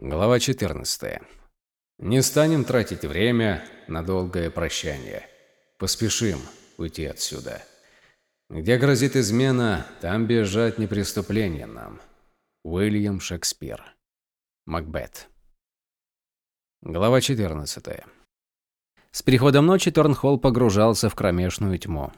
Глава 14. Не станем тратить время на долгое прощание. Поспешим уйти отсюда. Где грозит измена, там бежать не преступление нам. Уильям Шекспир. Макбет. Глава 14. С приходом ночи Торнхолл погружался в кромешную тьму.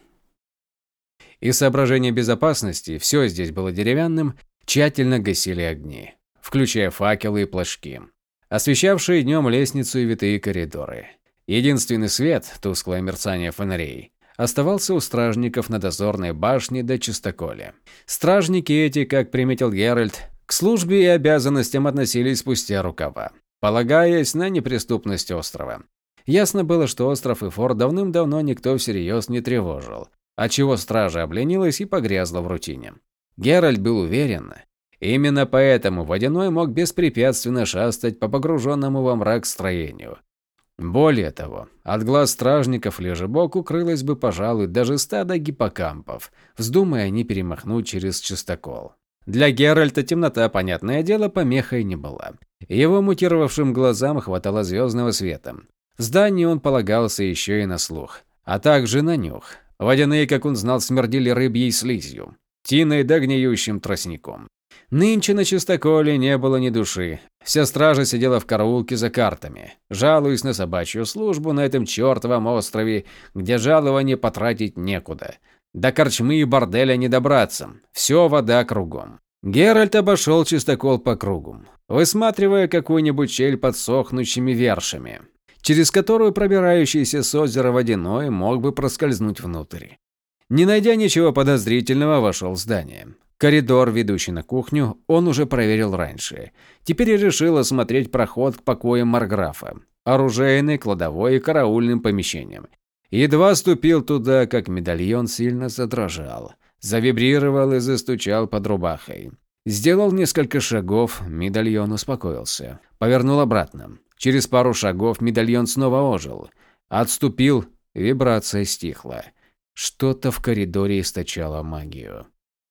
Из соображения безопасности все здесь было деревянным, тщательно гасили огни включая факелы и плашки, освещавшие днем лестницу и витые коридоры. Единственный свет, тусклое мерцание фонарей, оставался у стражников на дозорной башне до чистоколе. Стражники эти, как приметил Геральт, к службе и обязанностям относились спустя рукава, полагаясь на неприступность острова. Ясно было, что остров и форт давным-давно никто всерьез не тревожил, отчего стража обленилась и погрязла в рутине. Геральт был уверен, Именно поэтому Водяной мог беспрепятственно шастать по погруженному во мрак строению. Более того, от глаз стражников лежебок укрылось бы, пожалуй, даже стадо гиппокампов, вздумая они перемахнуть через чистокол. Для Геральта темнота, понятное дело, помехой не была. Его мутировавшим глазам хватало звездного света. В здании он полагался еще и на слух, а также на нюх. Водяные, как он знал, смердили рыбьей слизью, тиной да гниющим тростником. Нынче на чистоколе не было ни души. Вся стража сидела в караулке за картами, жалуясь на собачью службу на этом чертовом острове, где жалование потратить некуда. До корчмы и борделя не добраться. Все вода кругом. Геральт обошел чистокол по кругу, высматривая какую-нибудь щель под сохнущими вершами, через которую пробирающийся с озера водяной мог бы проскользнуть внутрь. Не найдя ничего подозрительного, вошел в здание. Коридор, ведущий на кухню, он уже проверил раньше. Теперь решил осмотреть проход к покоям Марграфа, оружейной, кладовой и караульным помещениям. Едва ступил туда, как медальон сильно задрожал, завибрировал и застучал под рубахой. Сделал несколько шагов, медальон успокоился. Повернул обратно. Через пару шагов медальон снова ожил. Отступил, вибрация стихла. Что-то в коридоре источало магию.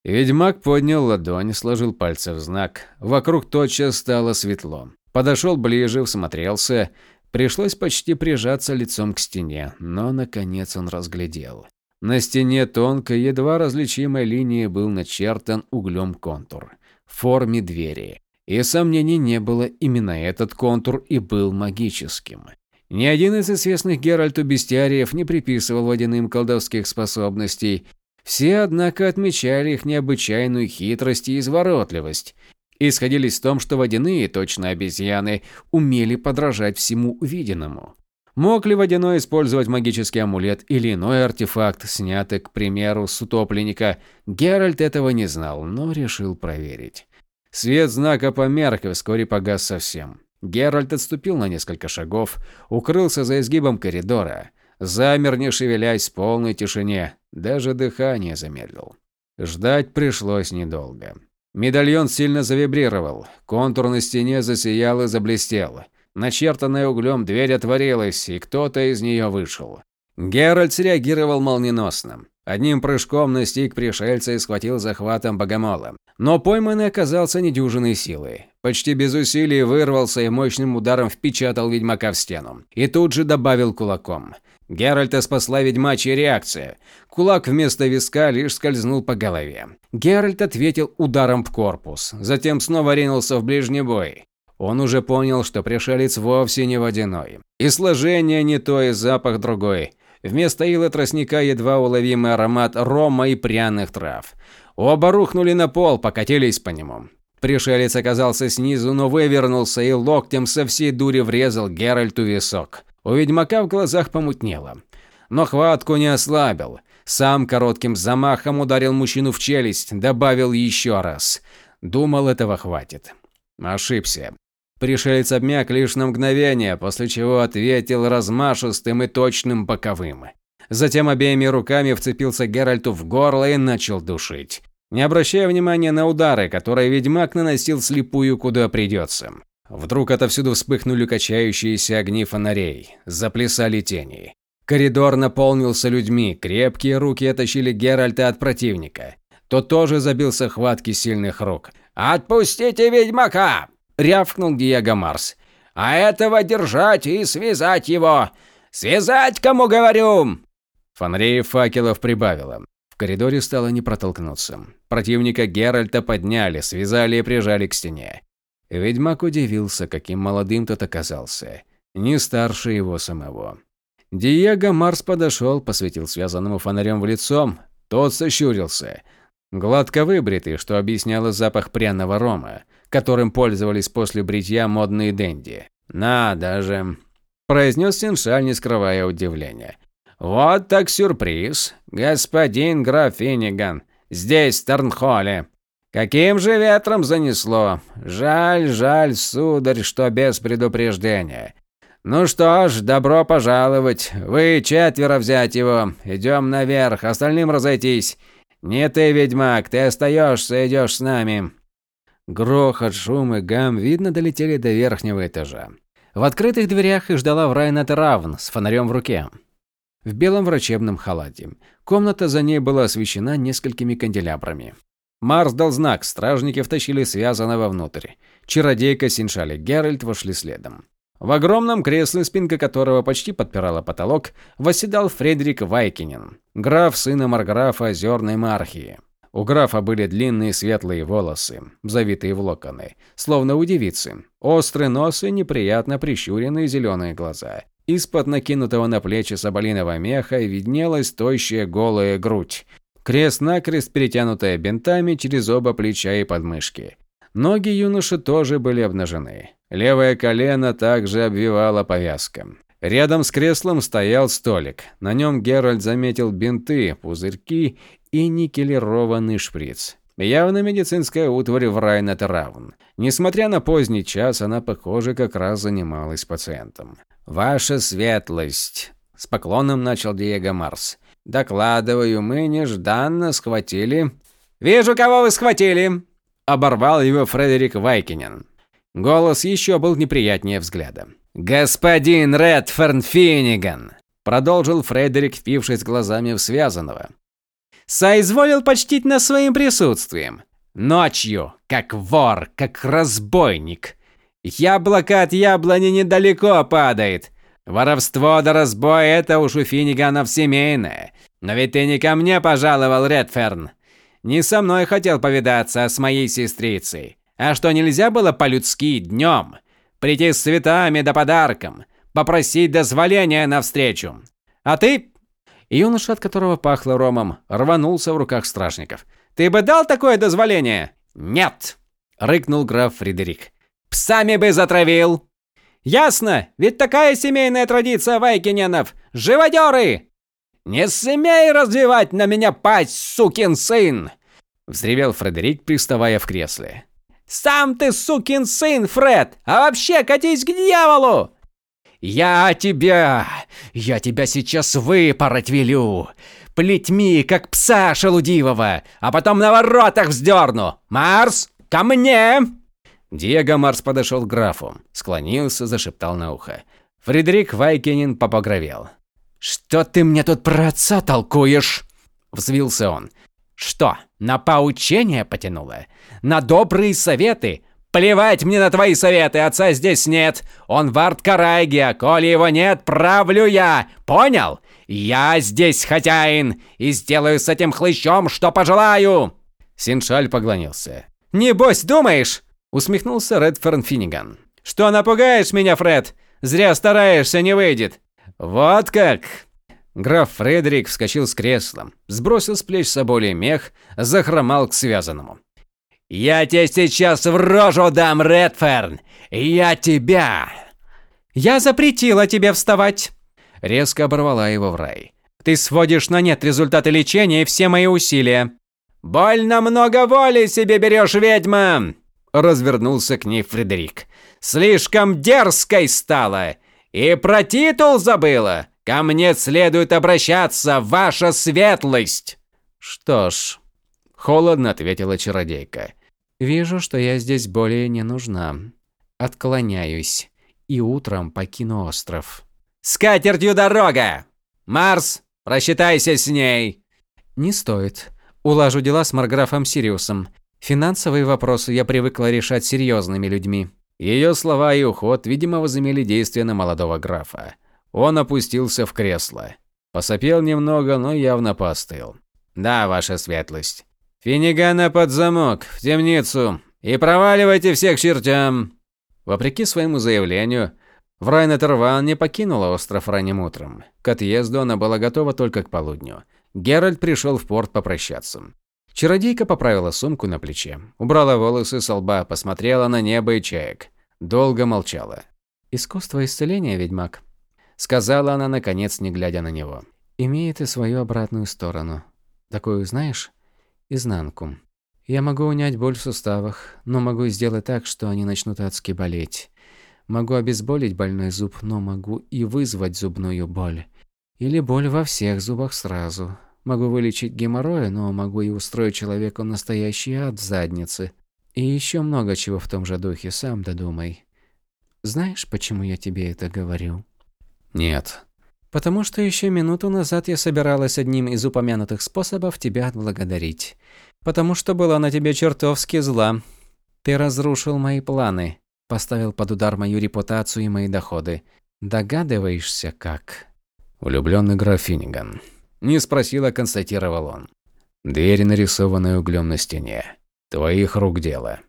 Ведьмак поднял ладонь, сложил пальцы в знак. Вокруг тотчас стало светло. Подошел ближе, всмотрелся. Пришлось почти прижаться лицом к стене, но наконец он разглядел. На стене тонкой, едва различимой линии был начертан углем контур в форме двери. И сомнений не было, именно этот контур и был магическим. Ни один из известных Геральту бестиариев не приписывал водяным колдовских способностей, все, однако, отмечали их необычайную хитрость и изворотливость. И сходились в том, что водяные, точно обезьяны, умели подражать всему увиденному. Мог ли водяной использовать магический амулет или иной артефакт, снятый, к примеру, с утопленника, Геральт этого не знал, но решил проверить. Свет знака померк и вскоре погас совсем. Геральт отступил на несколько шагов, укрылся за изгибом коридора замер, не шевелясь в полной тишине, даже дыхание замедлил. Ждать пришлось недолго. Медальон сильно завибрировал, контур на стене засиял и заблестел. Начертанная углем дверь отворилась, и кто-то из нее вышел. Геральт среагировал молниеносно. Одним прыжком настиг пришельца и схватил захватом богомола. Но пойманный оказался недюжиной силой. Почти без усилий вырвался и мощным ударом впечатал ведьмака в стену. И тут же добавил кулаком. Геральта спасла ведьмачья реакция. Кулак вместо виска лишь скользнул по голове. Геральт ответил ударом в корпус, затем снова ринулся в ближний бой. Он уже понял, что пришелец вовсе не водяной. И сложение не то, и запах другой. Вместо ила тростника едва уловимый аромат рома и пряных трав. Оба рухнули на пол, покатились по нему. Пришелец оказался снизу, но вывернулся и локтем со всей дури врезал Геральту висок. У ведьмака в глазах помутнело. Но хватку не ослабил. Сам коротким замахом ударил мужчину в челюсть, добавил еще раз. Думал, этого хватит. Ошибся. Пришелец обмяк лишь на мгновение, после чего ответил размашистым и точным боковым. Затем обеими руками вцепился Геральту в горло и начал душить, не обращая внимания на удары, которые ведьмак наносил слепую куда придется. Вдруг отовсюду вспыхнули качающиеся огни фонарей, заплясали тени. Коридор наполнился людьми, крепкие руки оттащили Геральта от противника. Тот тоже забился хватки сильных рук. «Отпустите ведьмака!» – рявкнул Диего Марс. «А этого держать и связать его! Связать, кому говорю!» Фонарей факелов прибавило. В коридоре стало не протолкнуться. Противника Геральта подняли, связали и прижали к стене. Ведьмак удивился, каким молодым тот оказался. Не старше его самого. Диего Марс подошел, посветил связанному фонарем в лицо. Тот сощурился. Гладко выбритый, что объясняло запах пряного рома, которым пользовались после бритья модные денди. «Надо же!» – произнес Синшаль, не скрывая удивления. «Вот так сюрприз, господин граф Финниган, здесь, в Торнхолле. Каким же ветром занесло? Жаль, жаль, сударь, что без предупреждения. Ну что ж, добро пожаловать. Вы четверо взять его. Идем наверх, остальным разойтись. Не ты, ведьмак, ты остаешься, идешь с нами. Грохот, шум и гам, видно, долетели до верхнего этажа. В открытых дверях их ждала Врайнет Равн с фонарем в руке. В белом врачебном халате. Комната за ней была освещена несколькими канделябрами. Марс дал знак, стражники втащили связанного внутрь. Чародейка, Синшали Геральт вошли следом. В огромном кресле, спинка которого почти подпирала потолок, восседал Фредерик Вайкинен, граф сына Марграфа Озерной Мархии. У графа были длинные светлые волосы, завитые в локоны, словно у девицы, острый нос и неприятно прищуренные зеленые глаза. Из-под накинутого на плечи соболиного меха виднелась тощая голая грудь, крест-накрест перетянутая бинтами через оба плеча и подмышки. Ноги юноши тоже были обнажены. Левое колено также обвивала повязка. Рядом с креслом стоял столик. На нем Геральт заметил бинты, пузырьки и никелированный шприц. Явно медицинская утварь в Райнет Равн. Несмотря на поздний час, она, похоже, как раз занималась пациентом. «Ваша светлость!» – с поклоном начал Диего Марс. Докладываю, мы нежданно схватили... «Вижу, кого вы схватили!» Оборвал его Фредерик Вайкинен. Голос еще был неприятнее взгляда. «Господин Редферн Финниган!» Продолжил Фредерик, впившись глазами в связанного. «Соизволил почтить нас своим присутствием. Ночью, как вор, как разбойник. Яблоко от яблони недалеко падает. Воровство да разбой – это уж у Финниганов семейное. Но ведь ты не ко мне пожаловал, Редферн. Не со мной хотел повидаться, а с моей сестрицей. А что, нельзя было по-людски днем? Прийти с цветами да подарком, попросить дозволения навстречу. А ты...» Юноша, от которого пахло ромом, рванулся в руках стражников. «Ты бы дал такое дозволение?» «Нет!» – рыкнул граф Фредерик. «Псами бы затравил!» Ясно, ведь такая семейная традиция Вайкиненов. Живодеры! Не смей развивать на меня пасть, сукин сын! Взревел Фредерик, приставая в кресле. Сам ты сукин сын, Фред! А вообще, катись к дьяволу! Я тебя... Я тебя сейчас выпороть велю! Плетьми, как пса шелудивого, а потом на воротах вздерну! Марс, ко мне!» Диего Марс подошел к графу, склонился, зашептал на ухо. Фредерик Вайкенин попогровел. «Что ты мне тут про отца толкуешь?» Взвился он. «Что, на поучение потянуло? На добрые советы? Плевать мне на твои советы, отца здесь нет. Он в Арт-Карайге, а коли его нет, правлю я. Понял? Я здесь хозяин и сделаю с этим хлыщом, что пожелаю!» Синшаль поклонился. «Небось, думаешь, Усмехнулся Редферн Финниган. «Что напугаешь меня, Фред? Зря стараешься, не выйдет!» «Вот как!» Граф Фредерик вскочил с кресла, сбросил с плеч соболи мех, захромал к связанному. «Я тебе сейчас в рожу дам, Редферн! Я тебя!» «Я запретила тебе вставать!» Резко оборвала его в рай. «Ты сводишь на нет результаты лечения и все мои усилия!» «Больно много воли себе берешь, ведьма!» Развернулся к ней Фредерик. «Слишком дерзкой стала! И про титул забыла! Ко мне следует обращаться, ваша светлость!» «Что ж...» – холодно ответила чародейка. «Вижу, что я здесь более не нужна. Отклоняюсь. И утром покину остров». «С катертью дорога! Марс, рассчитайся с ней!» «Не стоит. Улажу дела с Марграфом Сириусом. Финансовые вопросы я привыкла решать серьезными людьми. Ее слова и уход, видимо, возымели действие на молодого графа. Он опустился в кресло. Посопел немного, но явно поостыл. «Да, ваша светлость. Финигана под замок, в темницу. И проваливайте всех чертям!» Вопреки своему заявлению, Врайна Терван не покинула остров ранним утром. К отъезду она была готова только к полудню. Геральт пришел в порт попрощаться. Чародейка поправила сумку на плече, убрала волосы с лба, посмотрела на небо и чаек. Долго молчала. «Искусство исцеления, ведьмак», – сказала она, наконец, не глядя на него. «Имеет и свою обратную сторону. Такую, знаешь, изнанку. Я могу унять боль в суставах, но могу сделать так, что они начнут адски болеть. Могу обезболить больной зуб, но могу и вызвать зубную боль. Или боль во всех зубах сразу. Могу вылечить геморрой, но могу и устроить человеку настоящий ад в заднице. И еще много чего в том же духе, сам додумай. Знаешь, почему я тебе это говорю? Нет. Потому что еще минуту назад я собиралась одним из упомянутых способов тебя отблагодарить. Потому что была на тебе чертовски зла. Ты разрушил мои планы. Поставил под удар мою репутацию и мои доходы. Догадываешься, как? Влюбленный граф Финниган. Не спросил, а констатировал он. Дверь, нарисованная углем на стене. Твоих рук дело.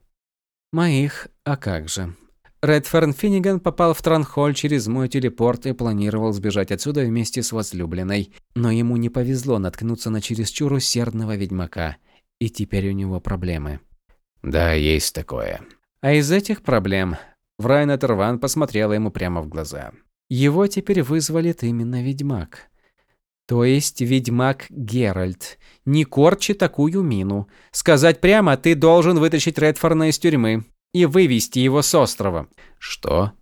Моих? А как же? Редферн Финниган попал в Транхоль через мой телепорт и планировал сбежать отсюда вместе с возлюбленной. Но ему не повезло наткнуться на чересчур усердного ведьмака. И теперь у него проблемы. Да, есть такое. А из этих проблем Врайна Терван посмотрела ему прямо в глаза. Его теперь вызволит именно ведьмак. То есть ведьмак Геральт. Не корчи такую мину. Сказать прямо, ты должен вытащить Редфорна из тюрьмы и вывести его с острова. Что?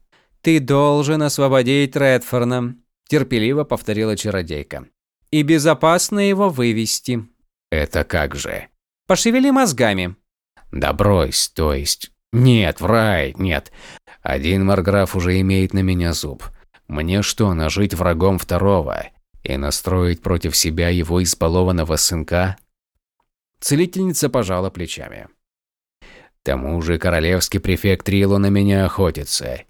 Ты должен освободить Редфорна, терпеливо повторила чародейка. И безопасно его вывести. Это как же? Пошевели мозгами. Да брось, то есть нет, Врай, нет. Один Марграф уже имеет на меня зуб. Мне что, нажить врагом второго и настроить против себя его избалованного сынка? Целительница пожала плечами. Тому же королевский префект Рило на меня охотится.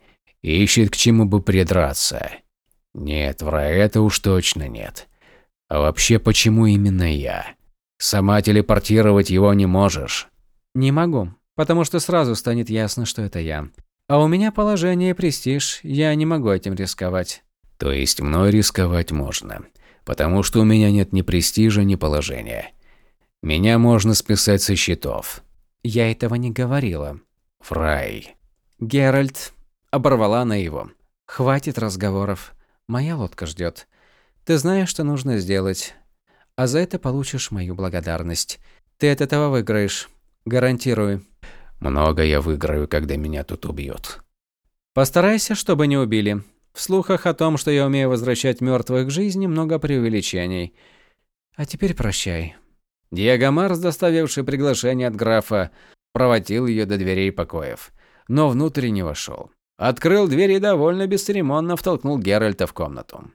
Ищет к чему бы придраться. Нет, Врай, это уж точно нет. А вообще, почему именно я? Сама телепортировать его не можешь? Не могу потому что сразу станет ясно, что это я. А у меня положение и престиж, я не могу этим рисковать. То есть мной рисковать можно, потому что у меня нет ни престижа, ни положения. Меня можно списать со счетов. Я этого не говорила. Фрай. Геральт. Оборвала на его. Хватит разговоров. Моя лодка ждет. Ты знаешь, что нужно сделать. А за это получишь мою благодарность. Ты от этого выиграешь. Гарантирую. Много я выиграю, когда меня тут убьют. Постарайся, чтобы не убили. В слухах о том, что я умею возвращать мертвых к жизни, много преувеличений. А теперь прощай. Диего Марс, доставивший приглашение от графа, проводил ее до дверей покоев, но внутрь не вошел. Открыл дверь и довольно бесцеремонно втолкнул Геральта в комнату.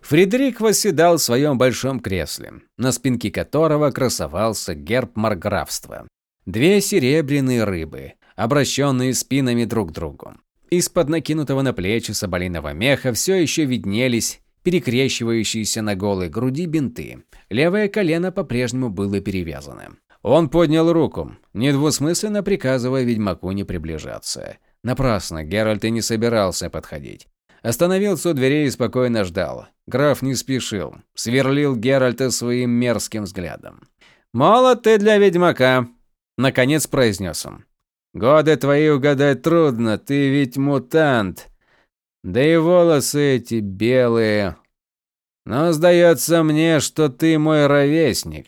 Фредерик восседал в своем большом кресле, на спинке которого красовался герб марграфства. Две серебряные рыбы, обращенные спинами друг к другу. Из-под накинутого на плечи соболиного меха все еще виднелись перекрещивающиеся на голой груди бинты. Левое колено по-прежнему было перевязано. Он поднял руку, недвусмысленно приказывая ведьмаку не приближаться. Напрасно, Геральт и не собирался подходить. Остановился у дверей и спокойно ждал. Граф не спешил, сверлил Геральта своим мерзким взглядом. «Молод ты для ведьмака», Наконец произнес он. «Годы твои угадать трудно, ты ведь мутант. Да и волосы эти белые. Но сдается мне, что ты мой ровесник.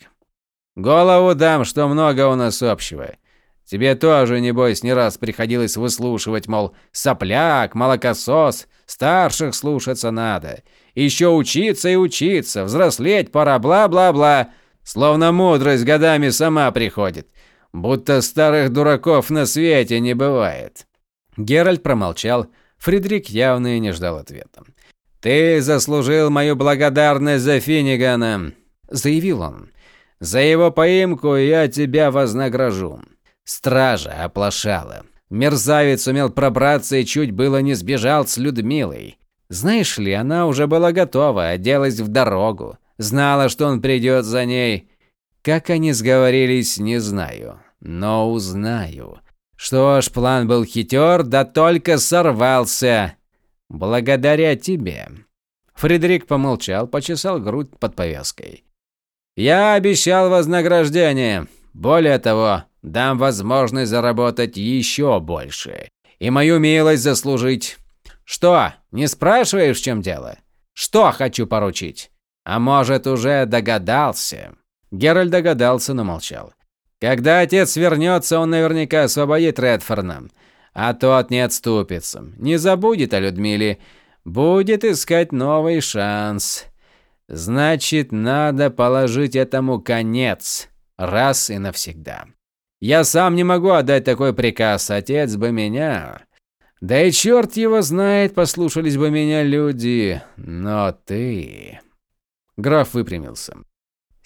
Голову дам, что много у нас общего. Тебе тоже, небось, не раз приходилось выслушивать, мол, сопляк, молокосос, старших слушаться надо. Еще учиться и учиться, взрослеть пора, бла-бла-бла. Словно мудрость годами сама приходит будто старых дураков на свете не бывает. Геральт промолчал, Фридрик явно и не ждал ответа. «Ты заслужил мою благодарность за Финнигана», – заявил он. «За его поимку я тебя вознагражу». Стража оплошала. Мерзавец сумел пробраться и чуть было не сбежал с Людмилой. Знаешь ли, она уже была готова, оделась в дорогу. Знала, что он придет за ней. Как они сговорились, не знаю. Но узнаю. Что ж, план был хитер, да только сорвался. Благодаря тебе. Фредерик помолчал, почесал грудь под повязкой. Я обещал вознаграждение. Более того, дам возможность заработать еще больше. И мою милость заслужить. Что, не спрашиваешь, в чем дело? Что хочу поручить? А может, уже догадался? Геральт догадался, но молчал. Когда отец вернется, он наверняка освободит Редфорна. А тот не отступится. Не забудет о Людмиле. Будет искать новый шанс. Значит, надо положить этому конец. Раз и навсегда. Я сам не могу отдать такой приказ, отец бы меня. Да и черт его знает, послушались бы меня люди. Но ты... Граф выпрямился.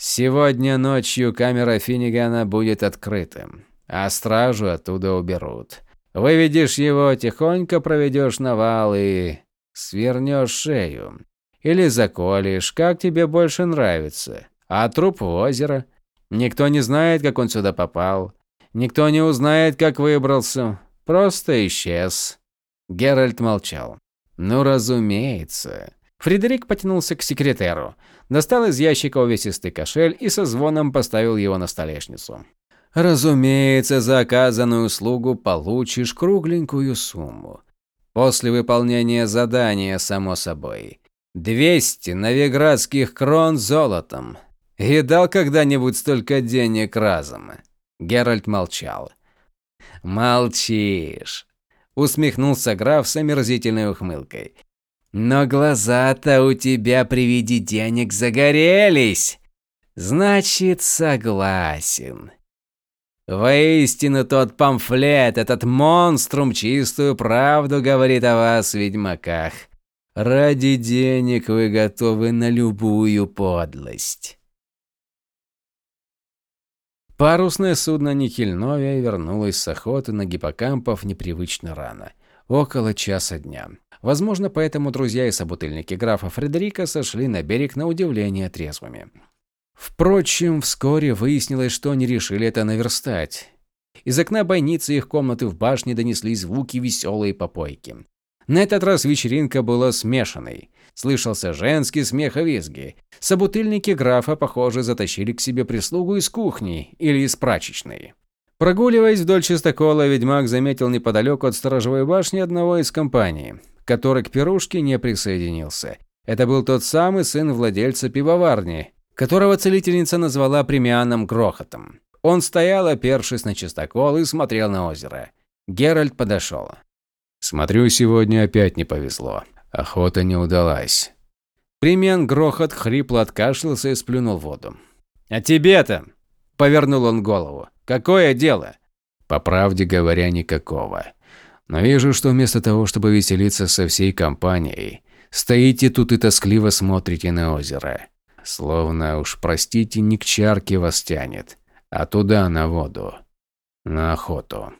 Сегодня ночью камера Финнигана будет открытым, а стражу оттуда уберут. Выведешь его, тихонько проведешь навал и... свернешь шею. Или заколешь, как тебе больше нравится. А труп в озеро. Никто не знает, как он сюда попал. Никто не узнает, как выбрался. Просто исчез. Геральт молчал. Ну, разумеется. Фредерик потянулся к секретеру, достал из ящика увесистый кошель и со звоном поставил его на столешницу. Разумеется, за оказанную услугу получишь кругленькую сумму. После выполнения задания, само собой. 200 новиградских крон золотом. И дал когда-нибудь столько денег разом? Геральт молчал. Молчишь. Усмехнулся граф с омерзительной ухмылкой. Но глаза-то у тебя при виде денег загорелись. Значит, согласен. Воистину тот памфлет, этот монструм чистую правду говорит о вас, ведьмаках. Ради денег вы готовы на любую подлость. Парусное судно Нихельновия вернулось с охоты на гиппокампов непривычно рано. Около часа дня. Возможно, поэтому друзья и собутыльники графа Фредерика сошли на берег на удивление трезвыми. Впрочем, вскоре выяснилось, что они решили это наверстать. Из окна бойницы их комнаты в башне донеслись звуки веселой попойки. На этот раз вечеринка была смешанной. Слышался женский смех и визги. Собутыльники графа, похоже, затащили к себе прислугу из кухни или из прачечной. Прогуливаясь вдоль чистокола, ведьмак заметил неподалеку от сторожевой башни одного из компаний, который к пирушке не присоединился. Это был тот самый сын владельца пивоварни, которого целительница назвала премианом Грохотом. Он стоял, опершись на чистокол, и смотрел на озеро. Геральт подошел. Смотрю, сегодня опять не повезло. Охота не удалась. Примен грохот хрипло откашлялся и сплюнул в воду. «А тебе-то?» – повернул он голову. «Какое дело?» «По правде говоря, никакого. Но вижу, что вместо того, чтобы веселиться со всей компанией, стоите тут и тоскливо смотрите на озеро. Словно уж, простите, не к чарке вас тянет, а туда, на воду. На охоту».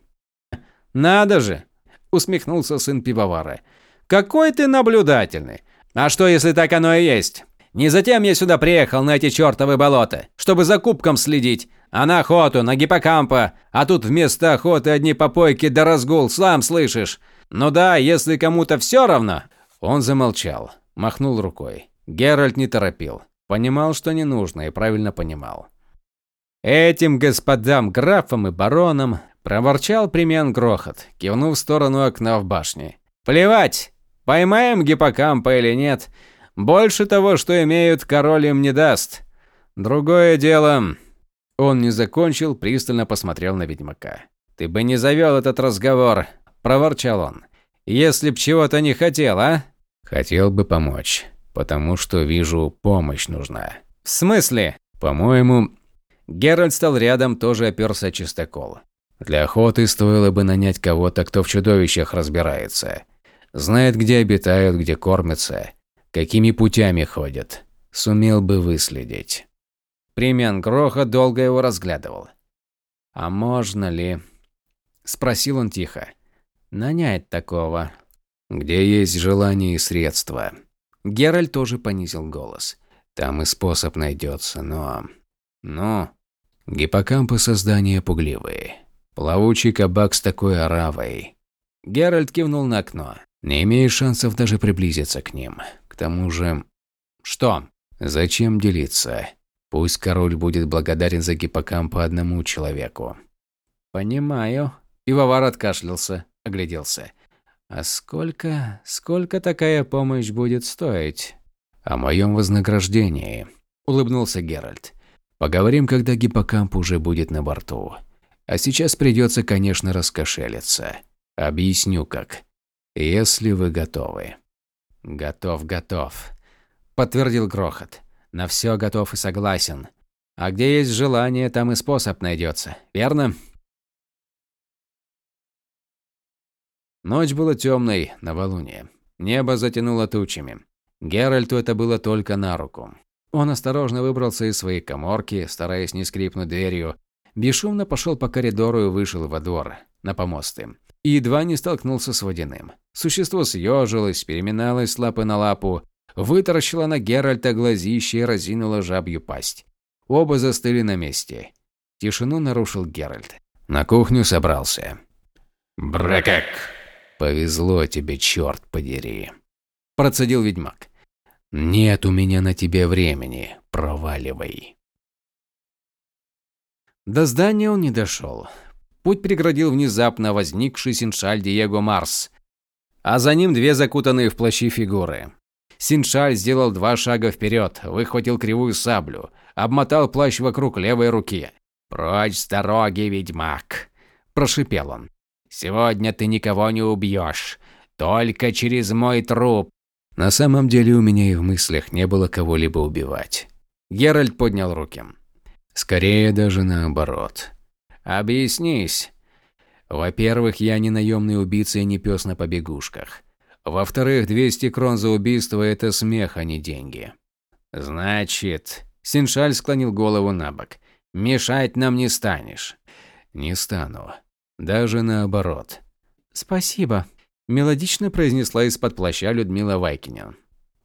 «Надо же!» усмехнулся сын пивовара. Какой ты наблюдательный. А что, если так оно и есть? Не затем я сюда приехал на эти чертовы болота, чтобы за кубком следить, а на охоту, на гиппокампа, а тут вместо охоты одни попойки да разгул, слам слышишь? Ну да, если кому-то все равно. Он замолчал, махнул рукой. Геральт не торопил. Понимал, что не нужно, и правильно понимал. Этим господам графам и баронам Проворчал Примен Грохот, кивнув в сторону окна в башне. «Плевать, поймаем гиппокампа или нет. Больше того, что имеют, король им не даст. Другое дело...» Он не закончил, пристально посмотрел на ведьмака. «Ты бы не завел этот разговор», – проворчал он. «Если б чего-то не хотел, а?» «Хотел бы помочь, потому что вижу, помощь нужна». «В смысле?» «По-моему...» Геральт стал рядом, тоже оперся чистокол. Для охоты стоило бы нанять кого-то, кто в чудовищах разбирается. Знает, где обитают, где кормятся, какими путями ходят. Сумел бы выследить. Примен Гроха долго его разглядывал. А можно ли? Спросил он тихо. Нанять такого. Где есть желание и средства. Геральт тоже понизил голос. Там и способ найдется, но... Ну... Гиппокампы создания пугливые. Плавучий кабак с такой оравой. Геральт кивнул на окно. Не имеешь шансов даже приблизиться к ним. К тому же... Что? Зачем делиться? Пусть король будет благодарен за гиппокампа одному человеку. Понимаю. Пивовар откашлялся, огляделся. А сколько, сколько такая помощь будет стоить? О моем вознаграждении, улыбнулся Геральт. Поговорим, когда гиппокамп уже будет на борту. А сейчас придется, конечно, раскошелиться. Объясню как. Если вы готовы. Готов, готов, подтвердил Грохот. На все готов и согласен. А где есть желание, там и способ найдется, верно? Ночь была темной, новолуние. Небо затянуло тучами. Геральту это было только на руку. Он осторожно выбрался из своей коморки, стараясь не скрипнуть дверью. Бесшумно пошел по коридору и вышел во двор, на помосты. И едва не столкнулся с водяным. Существо съежилось, переминалось с лапы на лапу, вытаращило на Геральта глазище и разинуло жабью пасть. Оба застыли на месте. Тишину нарушил Геральт. На кухню собрался. «Брекек!» «Повезло тебе, черт подери!» Процедил ведьмак. «Нет у меня на тебе времени. Проваливай». До здания он не дошел. Путь преградил внезапно возникший Синшаль Диего Марс, а за ним две закутанные в плащи фигуры. Синшаль сделал два шага вперед, выхватил кривую саблю, обмотал плащ вокруг левой руки. «Прочь с дороги, ведьмак!» – прошипел он. «Сегодня ты никого не убьешь, только через мой труп. На самом деле у меня и в мыслях не было кого-либо убивать. Геральт поднял руки. Скорее даже наоборот. Объяснись. Во-первых, я не наемный убийца и не пес на побегушках. Во-вторых, 200 крон за убийство – это смех, а не деньги. Значит, Синшаль склонил голову на бок. Мешать нам не станешь. Не стану. Даже наоборот. Спасибо, Мелодично произнесла из-под плаща Людмила Вайкиня.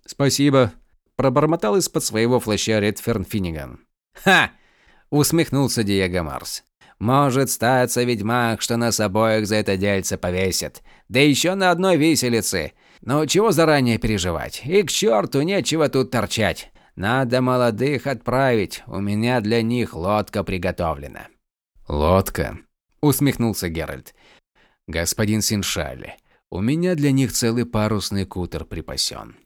«Спасибо», – пробормотал из-под своего плаща Редферн Финниган. «Ха!» – усмехнулся Диего Марс. «Может статься ведьмак, что нас обоих за это дельце повесят. Да еще на одной виселице. Но чего заранее переживать? И к черту нечего тут торчать. Надо молодых отправить, у меня для них лодка приготовлена». «Лодка?» – усмехнулся Геральт. «Господин Синшаль, у меня для них целый парусный кутер припасен.